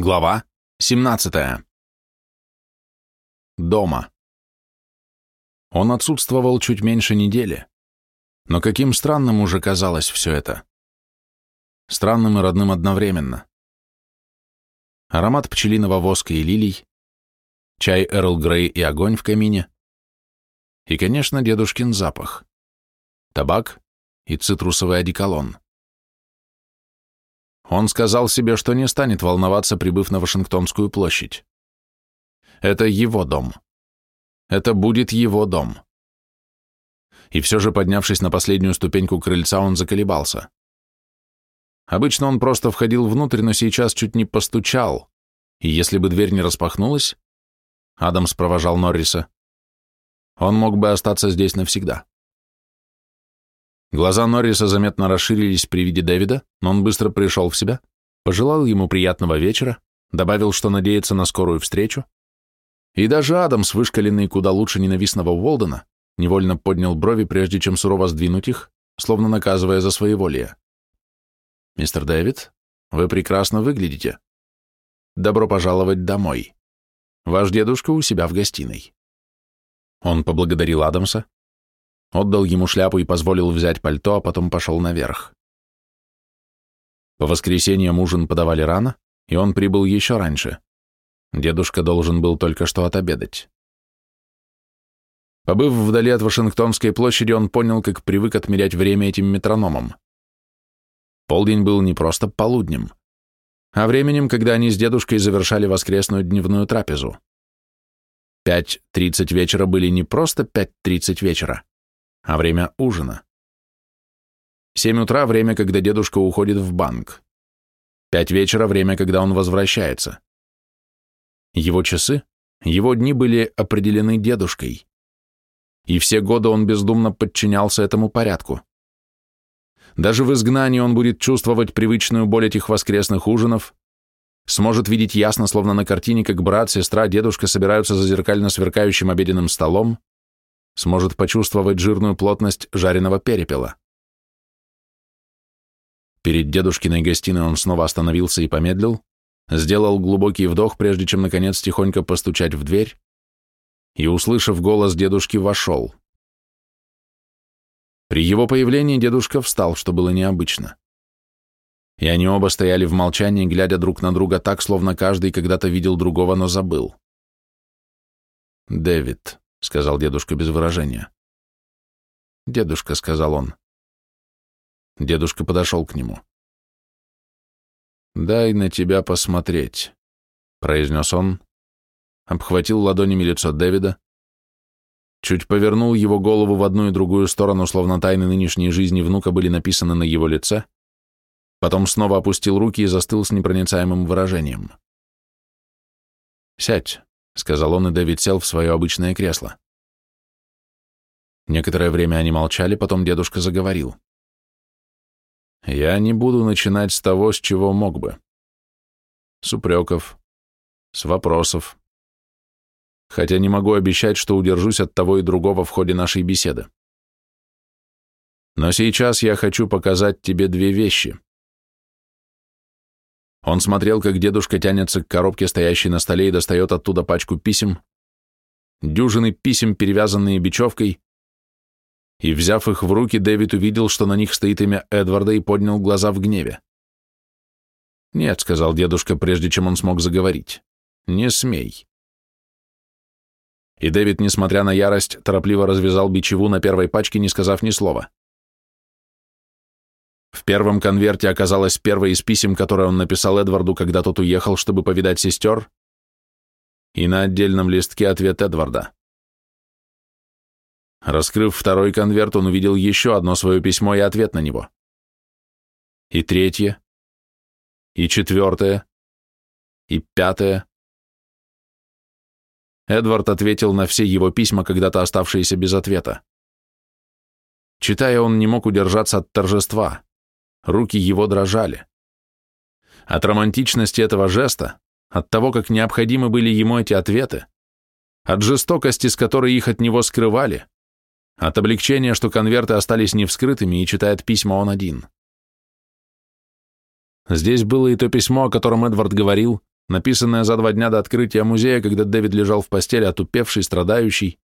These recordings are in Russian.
Глава 17. Дома. Он отсутствовал чуть меньше недели, но каким странным уже казалось все это. Странным и родным одновременно. Аромат пчелиного воска и лилий, чай Эрл Грей и огонь в камине, и, конечно, дедушкин запах, табак и цитрусовый одеколон. Он сказал себе, что не станет волноваться, прибыв на Вашингтонскую площадь. Это его дом. Это будет его дом. И все же, поднявшись на последнюю ступеньку крыльца, он заколебался. Обычно он просто входил внутрь, но сейчас чуть не постучал, и если бы дверь не распахнулась, Адамс провожал Норриса, он мог бы остаться здесь навсегда. Глаза Норриса заметно расширились при виде Дэвида, но он быстро пришел в себя, пожелал ему приятного вечера, добавил, что надеется на скорую встречу, и даже Адамс, вышкаленный куда лучше ненавистного Уолдена, невольно поднял брови, прежде чем сурово сдвинуть их, словно наказывая за своеволие. «Мистер Дэвид, вы прекрасно выглядите. Добро пожаловать домой. Ваш дедушка у себя в гостиной». Он поблагодарил Адамса, отдал ему шляпу и позволил взять пальто, а потом пошел наверх. По воскресеньям ужин подавали рано, и он прибыл еще раньше. Дедушка должен был только что отобедать. Побыв вдали от Вашингтонской площади, он понял, как привык отмерять время этим метрономом. Полдень был не просто полуднем, а временем, когда они с дедушкой завершали воскресную дневную трапезу. Пять тридцать вечера были не просто пять тридцать вечера, а время ужина. Семь утра – время, когда дедушка уходит в банк. Пять вечера – время, когда он возвращается. Его часы, его дни были определены дедушкой. И все годы он бездумно подчинялся этому порядку. Даже в изгнании он будет чувствовать привычную боль этих воскресных ужинов, сможет видеть ясно, словно на картине, как брат, сестра, дедушка собираются за зеркально сверкающим обеденным столом, сможет почувствовать жирную плотность жареного перепела. Перед дедушкиной гостиной он снова остановился и помедлил, сделал глубокий вдох, прежде чем, наконец, тихонько постучать в дверь, и, услышав голос дедушки, вошел. При его появлении дедушка встал, что было необычно. И они оба стояли в молчании, глядя друг на друга так, словно каждый когда-то видел другого, но забыл. «Дэвид», — сказал дедушка без выражения. «Дедушка», — сказал он. Дедушка подошел к нему. «Дай на тебя посмотреть», — произнес он, обхватил ладонями лицо Дэвида, чуть повернул его голову в одну и другую сторону, словно тайны нынешней жизни внука были написаны на его лице, потом снова опустил руки и застыл с непроницаемым выражением. «Сядь», сказал он, и Дэвид сел в свое обычное кресло. Некоторое время они молчали, потом дедушка заговорил. «Я не буду начинать с того, с чего мог бы. С упреков, с вопросов. Хотя не могу обещать, что удержусь от того и другого в ходе нашей беседы. Но сейчас я хочу показать тебе две вещи. Он смотрел, как дедушка тянется к коробке, стоящей на столе, и достает оттуда пачку писем, дюжины писем, перевязанные бечевкой, и, взяв их в руки, Дэвид увидел, что на них стоит имя Эдварда, и поднял глаза в гневе. «Нет», — сказал дедушка, прежде чем он смог заговорить, — «не смей». И Дэвид, несмотря на ярость, торопливо развязал бичеву на первой пачке, не сказав ни слова. Первом конверте оказалось первое из писем, которое он написал Эдварду, когда тот уехал, чтобы повидать сестер, и на отдельном листке ответ Эдварда. Раскрыв второй конверт, он увидел еще одно свое письмо и ответ на него. И третье, и четвертое, и пятое. Эдвард ответил на все его письма, когда-то оставшиеся без ответа. Читая, он не мог удержаться от торжества руки его дрожали. От романтичности этого жеста, от того, как необходимы были ему эти ответы, от жестокости, с которой их от него скрывали, от облегчения, что конверты остались невскрытыми и читает письма он один. Здесь было и то письмо, о котором Эдвард говорил, написанное за два дня до открытия музея, когда Дэвид лежал в постели, отупевший, страдающий.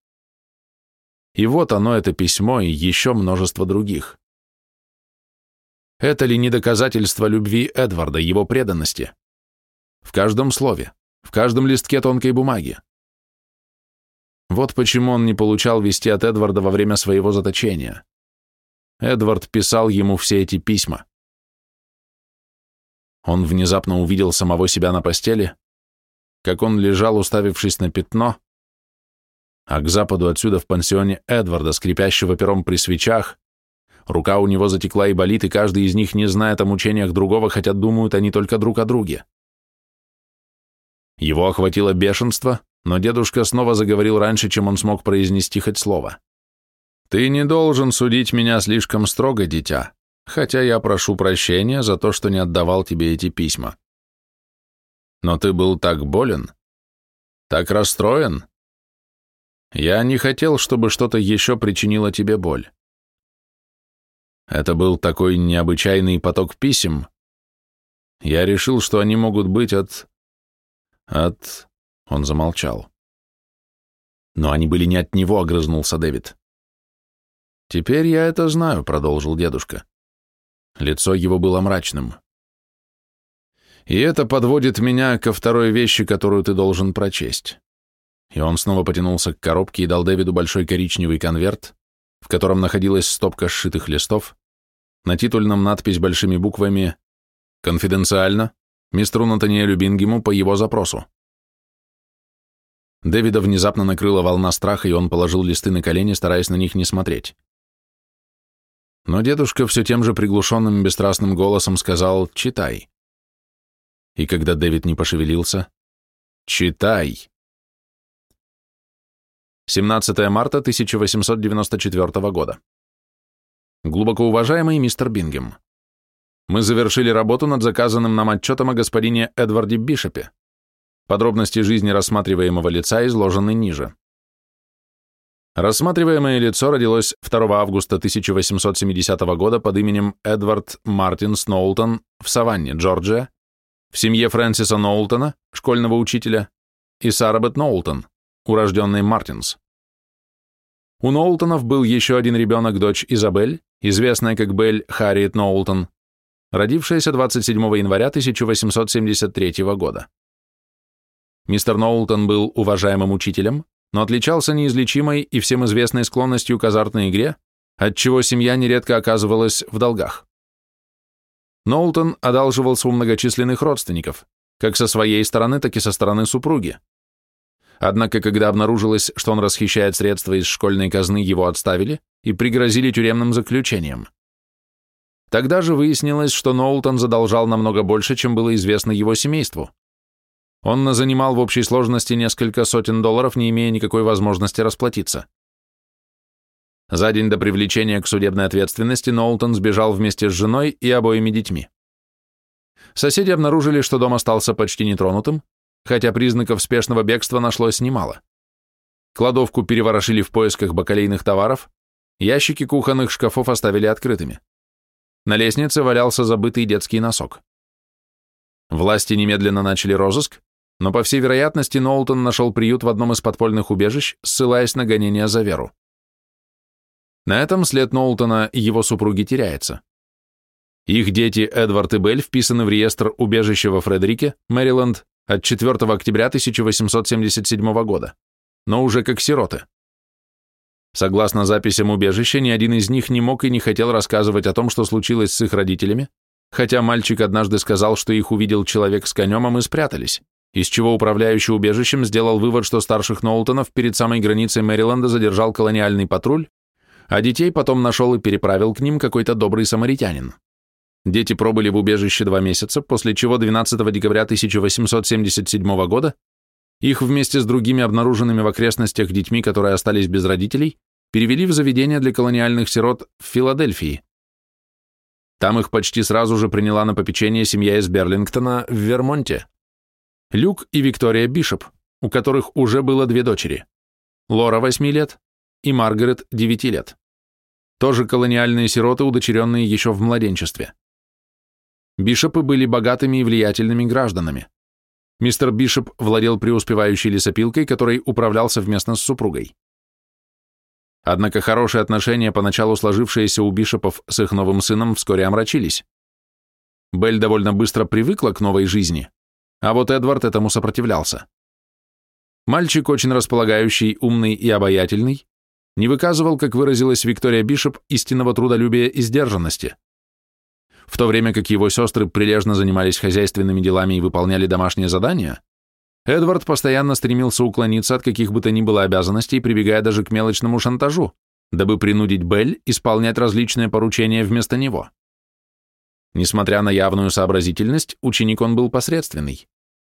И вот оно, это письмо, и еще множество других. Это ли не доказательство любви Эдварда, его преданности? В каждом слове, в каждом листке тонкой бумаги. Вот почему он не получал вести от Эдварда во время своего заточения. Эдвард писал ему все эти письма. Он внезапно увидел самого себя на постели, как он лежал, уставившись на пятно, а к западу отсюда в пансионе Эдварда, скрипящего пером при свечах, рука у него затекла и болит, и каждый из них не знает о мучениях другого, хотя думают они только друг о друге. Его охватило бешенство, но дедушка снова заговорил раньше, чем он смог произнести хоть слово. «Ты не должен судить меня слишком строго, дитя, хотя я прошу прощения за то, что не отдавал тебе эти письма. Но ты был так болен, так расстроен. Я не хотел, чтобы что-то еще причинило тебе боль. Это был такой необычайный поток писем. Я решил, что они могут быть от... от... Он замолчал. Но они были не от него, огрызнулся Дэвид. «Теперь я это знаю», — продолжил дедушка. Лицо его было мрачным. «И это подводит меня ко второй вещи, которую ты должен прочесть». И он снова потянулся к коробке и дал Дэвиду большой коричневый конверт, в котором находилась стопка сшитых листов, на титульном надпись большими буквами «Конфиденциально, мистеру Натаниэлю Бингему по его запросу». Дэвида внезапно накрыла волна страха, и он положил листы на колени, стараясь на них не смотреть. Но дедушка все тем же приглушенным бесстрастным голосом сказал «Читай». И когда Дэвид не пошевелился «Читай». 17 марта 1894 года. Глубоко уважаемый мистер Бингем, мы завершили работу над заказанным нам отчетом о господине Эдварде Бишопе, Подробности жизни рассматриваемого лица изложены ниже. Рассматриваемое лицо родилось 2 августа 1870 года под именем Эдвард Мартин Сноултон в Саванне, Джорджия, в семье Фрэнсиса Ноултона, школьного учителя, и Сарабет Ноултон, урожденный Мартинс. У Ноултонов был еще один ребенок, дочь Изабель, известная как Белль Харриет Ноултон, родившаяся 27 января 1873 года. Мистер Ноултон был уважаемым учителем, но отличался неизлечимой и всем известной склонностью к азартной игре, отчего семья нередко оказывалась в долгах. Ноултон одалживался у многочисленных родственников, как со своей стороны, так и со стороны супруги. Однако, когда обнаружилось, что он расхищает средства из школьной казны, его отставили и пригрозили тюремным заключением. Тогда же выяснилось, что Ноултон задолжал намного больше, чем было известно его семейству. Он занимал в общей сложности несколько сотен долларов, не имея никакой возможности расплатиться. За день до привлечения к судебной ответственности Ноултон сбежал вместе с женой и обоими детьми. Соседи обнаружили, что дом остался почти нетронутым, хотя признаков спешного бегства нашлось немало. Кладовку переворошили в поисках бакалейных товаров, ящики кухонных шкафов оставили открытыми. На лестнице валялся забытый детский носок. Власти немедленно начали розыск, но, по всей вероятности, Ноултон нашел приют в одном из подпольных убежищ, ссылаясь на гонения за веру. На этом след Ноултона и его супруги теряется. Их дети Эдвард и Белль вписаны в реестр убежища во Фредерике, Мэриленд, от 4 октября 1877 года, но уже как сироты. Согласно записям убежища, ни один из них не мог и не хотел рассказывать о том, что случилось с их родителями, хотя мальчик однажды сказал, что их увидел человек с конем, а мы спрятались из чего управляющий убежищем сделал вывод, что старших Ноултонов перед самой границей Мэриленда задержал колониальный патруль, а детей потом нашел и переправил к ним какой-то добрый самаритянин. Дети пробыли в убежище два месяца, после чего 12 декабря 1877 года их вместе с другими обнаруженными в окрестностях детьми, которые остались без родителей, перевели в заведение для колониальных сирот в Филадельфии. Там их почти сразу же приняла на попечение семья из Берлингтона в Вермонте. Люк и Виктория Бишоп, у которых уже было две дочери. Лора 8 лет и Маргарет 9 лет. Тоже колониальные сироты, удочеренные еще в младенчестве. Бишопы были богатыми и влиятельными гражданами. Мистер Бишоп владел преуспевающей лесопилкой, которой управлял совместно с супругой. Однако хорошие отношения, поначалу сложившиеся у Бишопов с их новым сыном, вскоре омрачились. Белль довольно быстро привыкла к новой жизни, а вот Эдвард этому сопротивлялся. Мальчик, очень располагающий, умный и обаятельный, не выказывал, как выразилась Виктория Бишоп, истинного трудолюбия и сдержанности. В то время как его сестры прилежно занимались хозяйственными делами и выполняли домашние задания, Эдвард постоянно стремился уклониться от каких бы то ни было обязанностей, прибегая даже к мелочному шантажу, дабы принудить Белль исполнять различные поручения вместо него. Несмотря на явную сообразительность, ученик он был посредственный.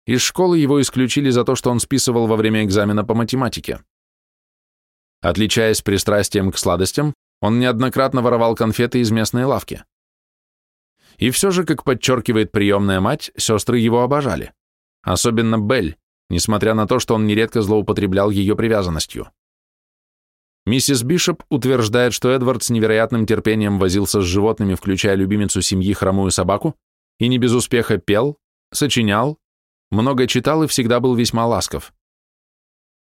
Из школы его исключили за то, что он списывал во время экзамена по математике. Отличаясь пристрастием к сладостям, он неоднократно воровал конфеты из местной лавки. И все же, как подчеркивает приемная мать, сестры его обожали. Особенно Белль, несмотря на то, что он нередко злоупотреблял ее привязанностью. Миссис Бишоп утверждает, что Эдвард с невероятным терпением возился с животными, включая любимицу семьи хромую собаку, и не без успеха пел, сочинял, много читал и всегда был весьма ласков.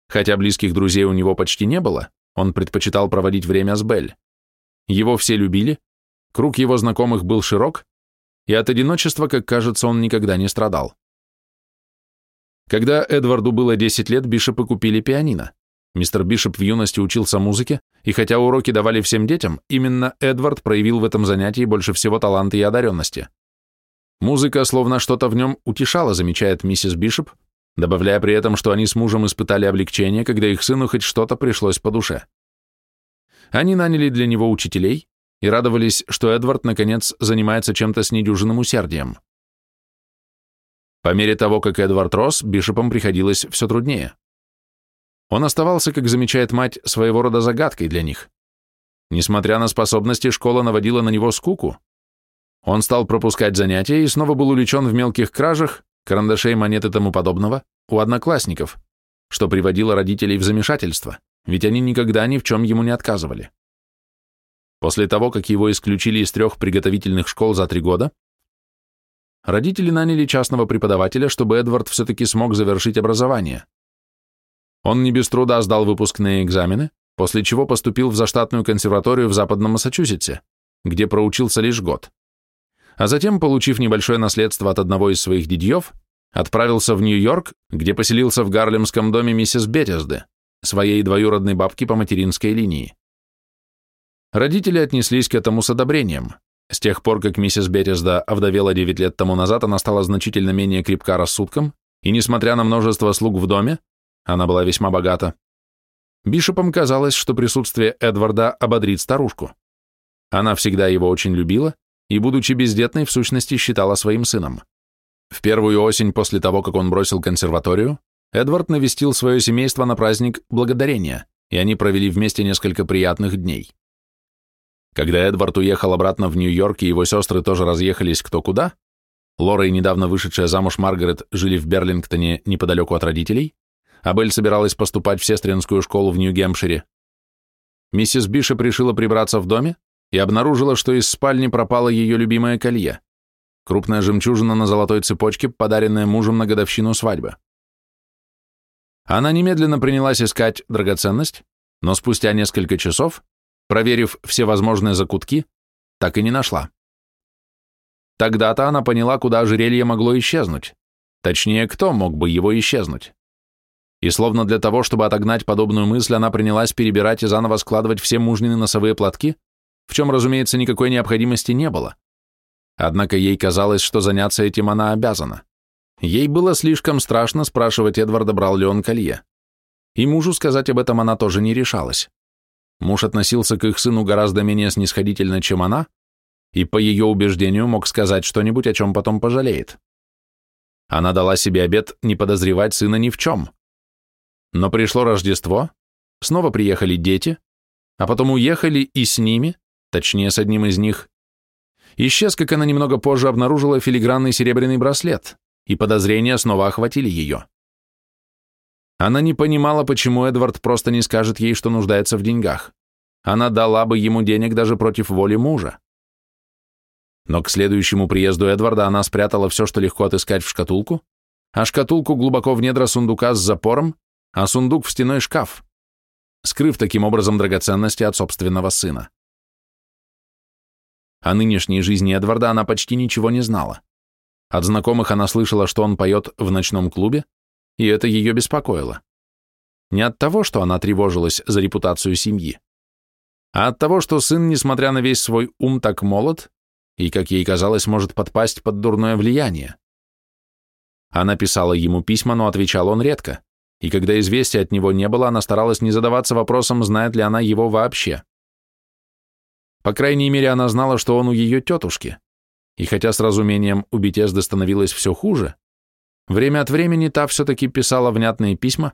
Хотя близких друзей у него почти не было, он предпочитал проводить время с Белль. Его все любили, круг его знакомых был широк, и от одиночества, как кажется, он никогда не страдал. Когда Эдварду было 10 лет, Бишопы купили пианино. Мистер Бишоп в юности учился музыке, и хотя уроки давали всем детям, именно Эдвард проявил в этом занятии больше всего таланта и одаренности. Музыка словно что-то в нем утешала, замечает миссис Бишоп, добавляя при этом, что они с мужем испытали облегчение, когда их сыну хоть что-то пришлось по душе. Они наняли для него учителей и радовались, что Эдвард, наконец, занимается чем-то с недюжинным усердием. По мере того, как Эдвард рос, Бишопам приходилось все труднее. Он оставался, как замечает мать, своего рода загадкой для них. Несмотря на способности, школа наводила на него скуку. Он стал пропускать занятия и снова был увлечен в мелких кражах, карандашей, монет и тому подобного, у одноклассников, что приводило родителей в замешательство, ведь они никогда ни в чем ему не отказывали. После того, как его исключили из трех приготовительных школ за три года, родители наняли частного преподавателя, чтобы Эдвард все-таки смог завершить образование. Он не без труда сдал выпускные экзамены, после чего поступил в заштатную консерваторию в Западном Массачусетсе, где проучился лишь год. А затем, получив небольшое наследство от одного из своих дядьев, отправился в Нью-Йорк, где поселился в гарлемском доме миссис Беттесды, своей двоюродной бабки по материнской линии. Родители отнеслись к этому с одобрением, с тех пор, как миссис Беттесда овдовела 9 лет тому назад, она стала значительно менее крепка рассудком, и, несмотря на множество слуг в доме, она была весьма богата, Бишопам казалось, что присутствие Эдварда ободрит старушку. Она всегда его очень любила и, будучи бездетной, в сущности считала своим сыном. В первую осень после того, как он бросил консерваторию, Эдвард навестил свое семейство на праздник Благодарения, и они провели вместе несколько приятных дней. Когда Эдвард уехал обратно в Нью-Йорк и его сестры тоже разъехались кто куда, Лора и недавно вышедшая замуж Маргарет жили в Берлингтоне неподалеку от родителей, а Белль собиралась поступать в сестринскую школу в Нью-Гемпшире. Миссис Бишоп решила прибраться в доме и обнаружила, что из спальни пропало ее любимое колье, крупная жемчужина на золотой цепочке, подаренная мужем на годовщину свадьбы. Она немедленно принялась искать драгоценность, но спустя несколько часов проверив все возможные закутки, так и не нашла. Тогда-то она поняла, куда ожерелье могло исчезнуть. Точнее, кто мог бы его исчезнуть. И словно для того, чтобы отогнать подобную мысль, она принялась перебирать и заново складывать все мужнины носовые платки, в чем, разумеется, никакой необходимости не было. Однако ей казалось, что заняться этим она обязана. Ей было слишком страшно спрашивать Эдварда, брал ли он колье. И мужу сказать об этом она тоже не решалась. Муж относился к их сыну гораздо менее снисходительно, чем она, и по ее убеждению мог сказать что-нибудь, о чем потом пожалеет. Она дала себе обет не подозревать сына ни в чем. Но пришло Рождество, снова приехали дети, а потом уехали и с ними, точнее с одним из них, исчез, как она немного позже обнаружила филигранный серебряный браслет, и подозрения снова охватили ее. Она не понимала, почему Эдвард просто не скажет ей, что нуждается в деньгах. Она дала бы ему денег даже против воли мужа. Но к следующему приезду Эдварда она спрятала все, что легко отыскать в шкатулку, а шкатулку глубоко в недра сундука с запором, а сундук в стеной шкаф, скрыв таким образом драгоценности от собственного сына. О нынешней жизни Эдварда она почти ничего не знала. От знакомых она слышала, что он поет в ночном клубе, и это ее беспокоило. Не от того, что она тревожилась за репутацию семьи, а от того, что сын, несмотря на весь свой ум, так молод и, как ей казалось, может подпасть под дурное влияние. Она писала ему письма, но отвечал он редко, и когда известия от него не было, она старалась не задаваться вопросом, знает ли она его вообще. По крайней мере, она знала, что он у ее тетушки, и хотя с разумением у Бетезды становилось все хуже, время от времени та все-таки писала внятные письма,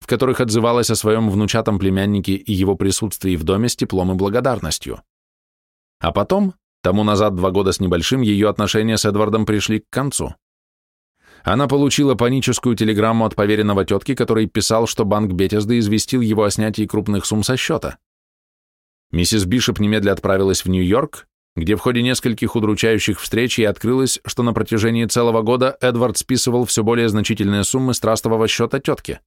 в которых отзывалась о своем внучатом племяннике и его присутствии в доме с теплом и благодарностью. А потом, тому назад два года с небольшим, ее отношения с Эдвардом пришли к концу. Она получила паническую телеграмму от поверенного тетки, который писал, что банк Бетезды известил его о снятии крупных сумм со счета. Миссис Бишоп немедля отправилась в Нью-Йорк, где в ходе нескольких удручающих встреч ей открылось, что на протяжении целого года Эдвард списывал все более значительные суммы с трастового счета тетки.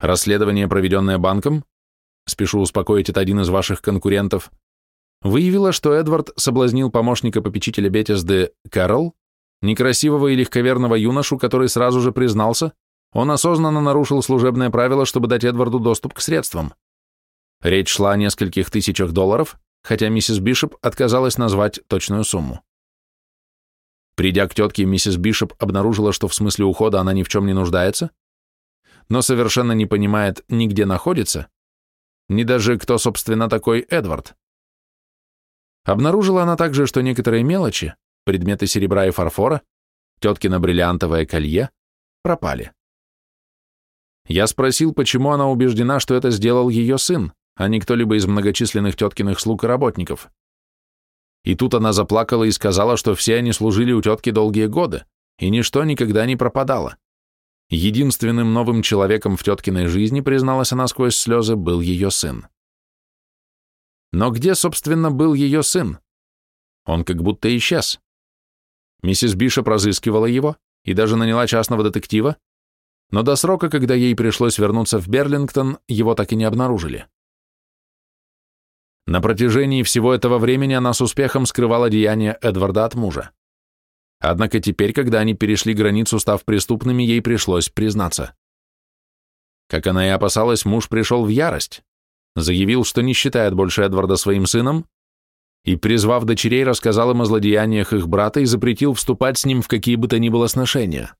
Расследование, проведенное банком, спешу успокоить, это один из ваших конкурентов, выявило, что Эдвард соблазнил помощника попечителя Бетезды Кэрол, некрасивого и легковерного юношу, который сразу же признался, он осознанно нарушил служебное правило, чтобы дать Эдварду доступ к средствам. Речь шла о нескольких тысячах долларов, хотя миссис Бишоп отказалась назвать точную сумму. Придя к тетке, миссис Бишоп обнаружила, что в смысле ухода она ни в чем не нуждается, но совершенно не понимает ни где находится, ни даже кто, собственно, такой Эдвард. Обнаружила она также, что некоторые мелочи, предметы серебра и фарфора, теткино бриллиантовое колье, пропали. Я спросил, почему она убеждена, что это сделал ее сын, а не кто-либо из многочисленных теткиных слуг и работников. И тут она заплакала и сказала, что все они служили у тетки долгие годы, и ничто никогда не пропадало. Единственным новым человеком в теткиной жизни, призналась она сквозь слезы, был ее сын. Но где, собственно, был ее сын? Он как будто исчез. Миссис Бишоп разыскивала его и даже наняла частного детектива, но до срока, когда ей пришлось вернуться в Берлингтон, его так и не обнаружили. На протяжении всего этого времени она с успехом скрывала деяния Эдварда от мужа. Однако теперь, когда они перешли границу, став преступными, ей пришлось признаться. Как она и опасалась, муж пришел в ярость, заявил, что не считает больше Эдварда своим сыном, и, призвав дочерей, рассказал им о злодеяниях их брата и запретил вступать с ним в какие бы то ни было сношения.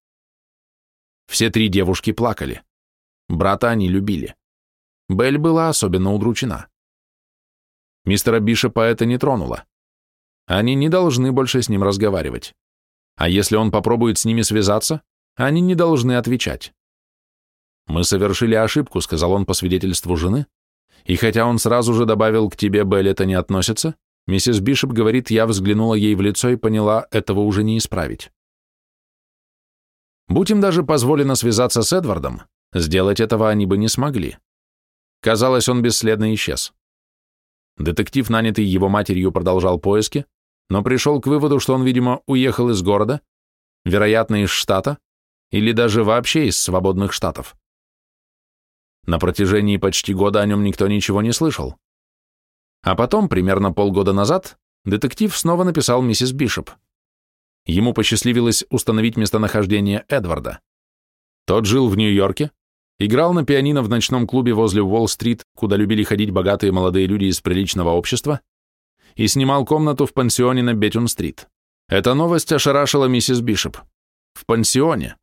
Все три девушки плакали. Брата они любили. Белль была особенно удручена. Мистера Бишопа это не тронуло. Они не должны больше с ним разговаривать. А если он попробует с ними связаться, они не должны отвечать. «Мы совершили ошибку», — сказал он по свидетельству жены, и хотя он сразу же добавил «к тебе, Белль, это не относится», миссис Бишоп говорит, я взглянула ей в лицо и поняла, этого уже не исправить. Будь им даже позволено связаться с Эдвардом, сделать этого они бы не смогли. Казалось, он бесследно исчез. Детектив, нанятый его матерью, продолжал поиски, но пришел к выводу, что он, видимо, уехал из города, вероятно, из штата, или даже вообще из свободных штатов. На протяжении почти года о нем никто ничего не слышал. А потом, примерно полгода назад, детектив снова написал миссис Бишоп. Ему посчастливилось установить местонахождение Эдварда. Тот жил в Нью-Йорке, Играл на пианино в ночном клубе возле Уолл-стрит, куда любили ходить богатые молодые люди из приличного общества, и снимал комнату в пансионе на Бетюн-стрит. Эта новость ошарашила миссис Бишоп. В пансионе.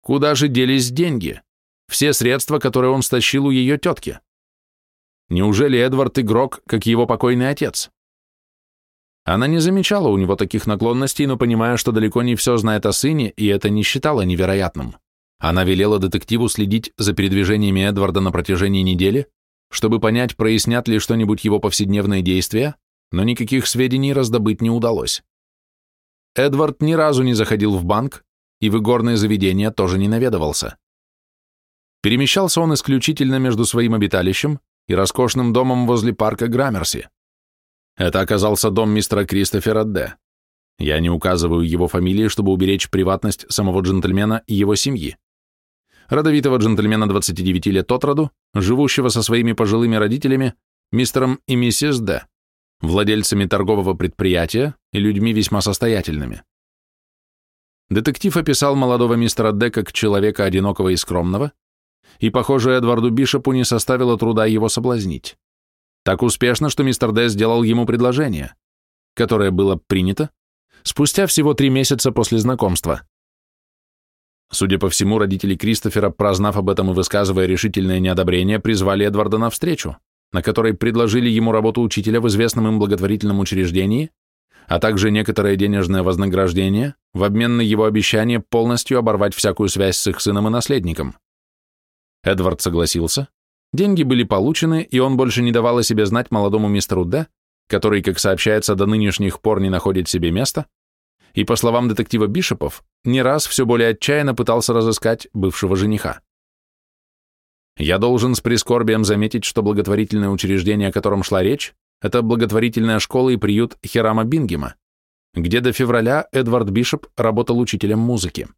Куда же делись деньги? Все средства, которые он стащил у ее тетки. Неужели Эдвард игрок, как его покойный отец? Она не замечала у него таких наклонностей, но понимая, что далеко не все знает о сыне, и это не считала невероятным. Она велела детективу следить за передвижениями Эдварда на протяжении недели, чтобы понять, прояснят ли что-нибудь его повседневные действия, но никаких сведений раздобыть не удалось. Эдвард ни разу не заходил в банк и в игорные заведения тоже не наведывался. Перемещался он исключительно между своим обиталищем и роскошным домом возле парка Граммерси. Это оказался дом мистера Кристофера Д. Я не указываю его фамилии, чтобы уберечь приватность самого джентльмена и его семьи. Родовитого джентльмена 29 лет от роду, живущего со своими пожилыми родителями, мистером и миссис Д, владельцами торгового предприятия и людьми весьма состоятельными. Детектив описал молодого мистера Д как человека одинокого и скромного, и, похоже, Эдварду Бишопу не составило труда его соблазнить. Так успешно, что мистер Д сделал ему предложение, которое было принято спустя всего три месяца после знакомства. Судя по всему, родители Кристофера, прознав об этом и высказывая решительное неодобрение, призвали Эдварда на встречу, на которой предложили ему работу учителя в известном им благотворительном учреждении а также некоторое денежное вознаграждение в обмен на его обещание полностью оборвать всякую связь с их сыном и наследником. Эдвард согласился, деньги были получены, и он больше не давал о себе знать молодому мистеру Д, который, как сообщается, до нынешних пор не находит себе места, и, по словам детектива Бишопов, не раз все более отчаянно пытался разыскать бывшего жениха. Я должен с прискорбием заметить, что благотворительное учреждение, о котором шла речь, это благотворительная школа и приют Херама Бингема, где до февраля Эдвард Бишоп работал учителем музыки.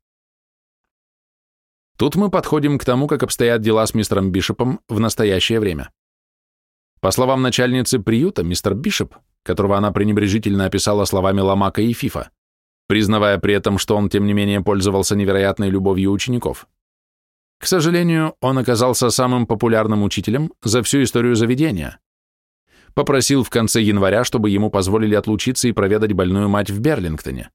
Тут мы подходим к тому, как обстоят дела с мистером Бишопом в настоящее время. По словам начальницы приюта, мистер Бишоп, которого она пренебрежительно описала словами Ламака и Фифа, признавая при этом, что он, тем не менее, пользовался невероятной любовью учеников. К сожалению, он оказался самым популярным учителем за всю историю заведения, попросил в конце января, чтобы ему позволили отлучиться и проведать больную мать в Берлингтоне.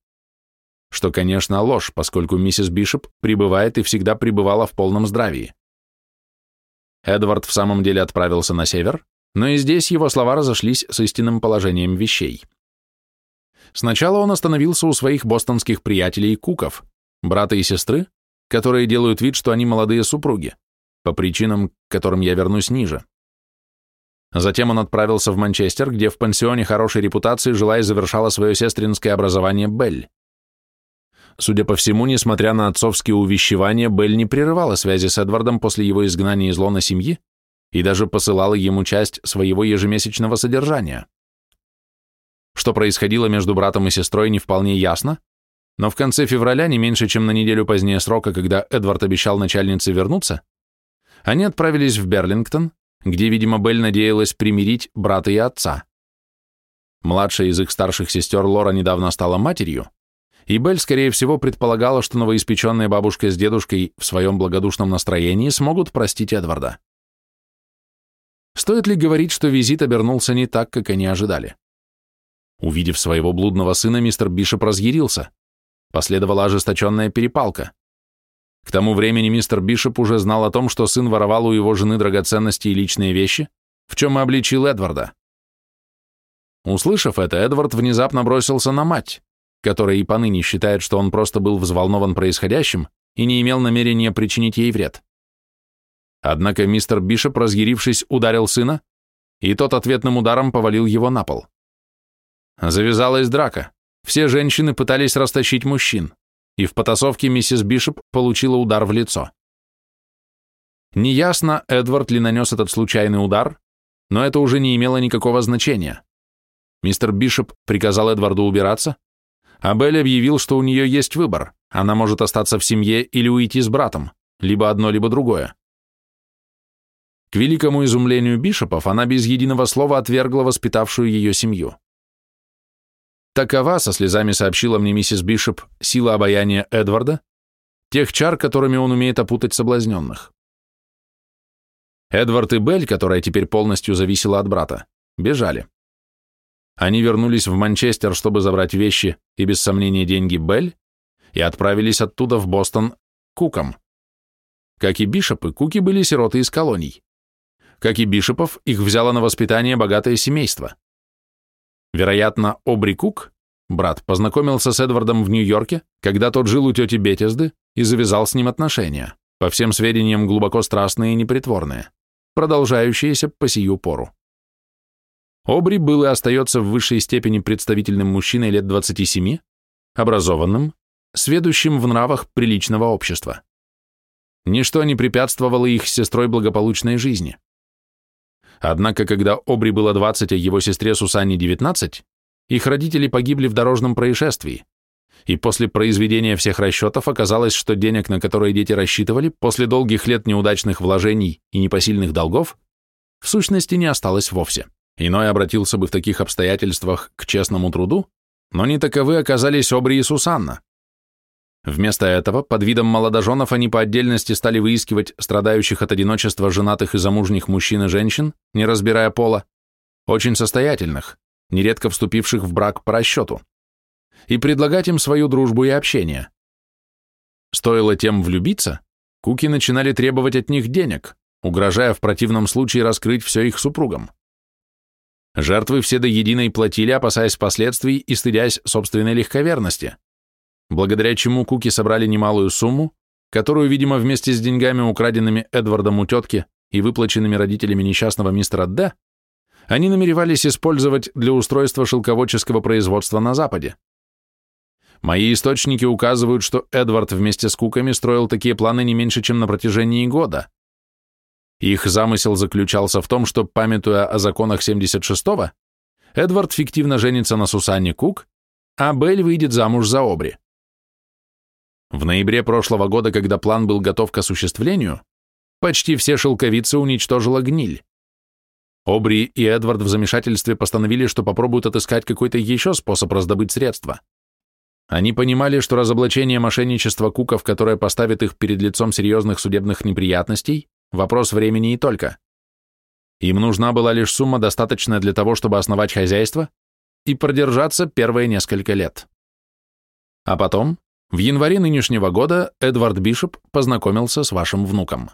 Что, конечно, ложь, поскольку миссис Бишоп пребывает и всегда пребывала в полном здравии. Эдвард в самом деле отправился на север, но и здесь его слова разошлись с истинным положением вещей. Сначала он остановился у своих бостонских приятелей Куков, брата и сестры, которые делают вид, что они молодые супруги, по причинам, к которым я вернусь ниже. Затем он отправился в Манчестер, где в пансионе хорошей репутации жила и завершала свое сестринское образование Белль. Судя по всему, несмотря на отцовские увещевания, Белль не прерывала связи с Эдвардом после его изгнания из лона семьи и даже посылала ему часть своего ежемесячного содержания. Что происходило между братом и сестрой, не вполне ясно, но в конце февраля, не меньше, чем на неделю позднее срока, когда Эдвард обещал начальнице вернуться, они отправились в Берлингтон, где, видимо, Белль надеялась примирить брата и отца. Младшая из их старших сестер Лора недавно стала матерью, и Белль, скорее всего, предполагала, что новоиспеченная бабушка с дедушкой в своем благодушном настроении смогут простить Эдварда. Стоит ли говорить, что визит обернулся не так, как они ожидали? Увидев своего блудного сына, мистер Бишоп разъярился. Последовала ожесточенная перепалка. К тому времени мистер Бишоп уже знал о том, что сын воровал у его жены драгоценности и личные вещи, в чем и обличил Эдварда. Услышав это, Эдвард внезапно бросился на мать, которая и поныне считает, что он просто был взволнован происходящим и не имел намерения причинить ей вред. Однако мистер Бишоп, разъярившись, ударил сына, и тот ответным ударом повалил его на пол. Завязалась драка. Все женщины пытались растащить мужчин и в потасовке миссис Бишоп получила удар в лицо. Неясно, Эдвард ли нанес этот случайный удар, но это уже не имело никакого значения. Мистер Бишоп приказал Эдварду убираться, а Белль объявил, что у нее есть выбор, она может остаться в семье или уйти с братом, либо одно, либо другое. К великому изумлению Бишопов она без единого слова отвергла воспитавшую ее семью. Такова, со слезами сообщила мне миссис Бишоп, сила обаяния Эдварда, тех чар, которыми он умеет опутать соблазненных. Эдвард и Белль, которая теперь полностью зависела от брата, бежали. Они вернулись в Манчестер, чтобы забрать вещи и, без сомнения, деньги Белль, и отправились оттуда в Бостон Куком. Как и Бишопы, Куки были сироты из колоний. Как и Бишопов, их взяло на воспитание богатое семейство. Вероятно, Обри Кук, брат, познакомился с Эдвардом в Нью-Йорке, когда тот жил у тети Бетезды и завязал с ним отношения, по всем сведениям глубоко страстные и непритворные, продолжающиеся по сию пору. Обри был и остается в высшей степени представительным мужчиной лет 27, образованным, сведущим в нравах приличного общества. Ничто не препятствовало их сестрой благополучной жизни. Однако, когда Обри было 20, а его сестре Сусанне 19, Их родители погибли в дорожном происшествии, и после произведения всех расчетов оказалось, что денег, на которые дети рассчитывали, после долгих лет неудачных вложений и непосильных долгов, в сущности не осталось вовсе. Иной обратился бы в таких обстоятельствах к честному труду, но не таковы оказались Обри и Сусанна. Вместо этого, под видом молодоженов, они по отдельности стали выискивать страдающих от одиночества женатых и замужних мужчин и женщин, не разбирая пола, очень состоятельных, нередко вступивших в брак по расчету, и предлагать им свою дружбу и общение. Стоило тем влюбиться, куки начинали требовать от них денег, угрожая в противном случае раскрыть все их супругам. Жертвы все до единой платили, опасаясь последствий и стыдясь собственной легковерности, благодаря чему Куки собрали немалую сумму, которую, видимо, вместе с деньгами, украденными Эдвардом у тетки и выплаченными родителями несчастного мистера Д, они намеревались использовать для устройства шелководческого производства на Западе. Мои источники указывают, что Эдвард вместе с Куками строил такие планы не меньше, чем на протяжении года. Их замысел заключался в том, что, памятуя о законах 76-го, Эдвард фиктивно женится на Сусанне Кук, а Белль выйдет замуж за Обри. В ноябре прошлого года, когда план был готов к осуществлению, почти все шелковицы уничтожила гниль. Обри и Эдвард в замешательстве постановили, что попробуют отыскать какой-то еще способ раздобыть средства. Они понимали, что разоблачение мошенничества куков, которое поставит их перед лицом серьезных судебных неприятностей, вопрос времени и только. Им нужна была лишь сумма, достаточная для того, чтобы основать хозяйство и продержаться первые несколько лет. А потом, в январе нынешнего года, Эдвард Бишоп познакомился с вашим внуком.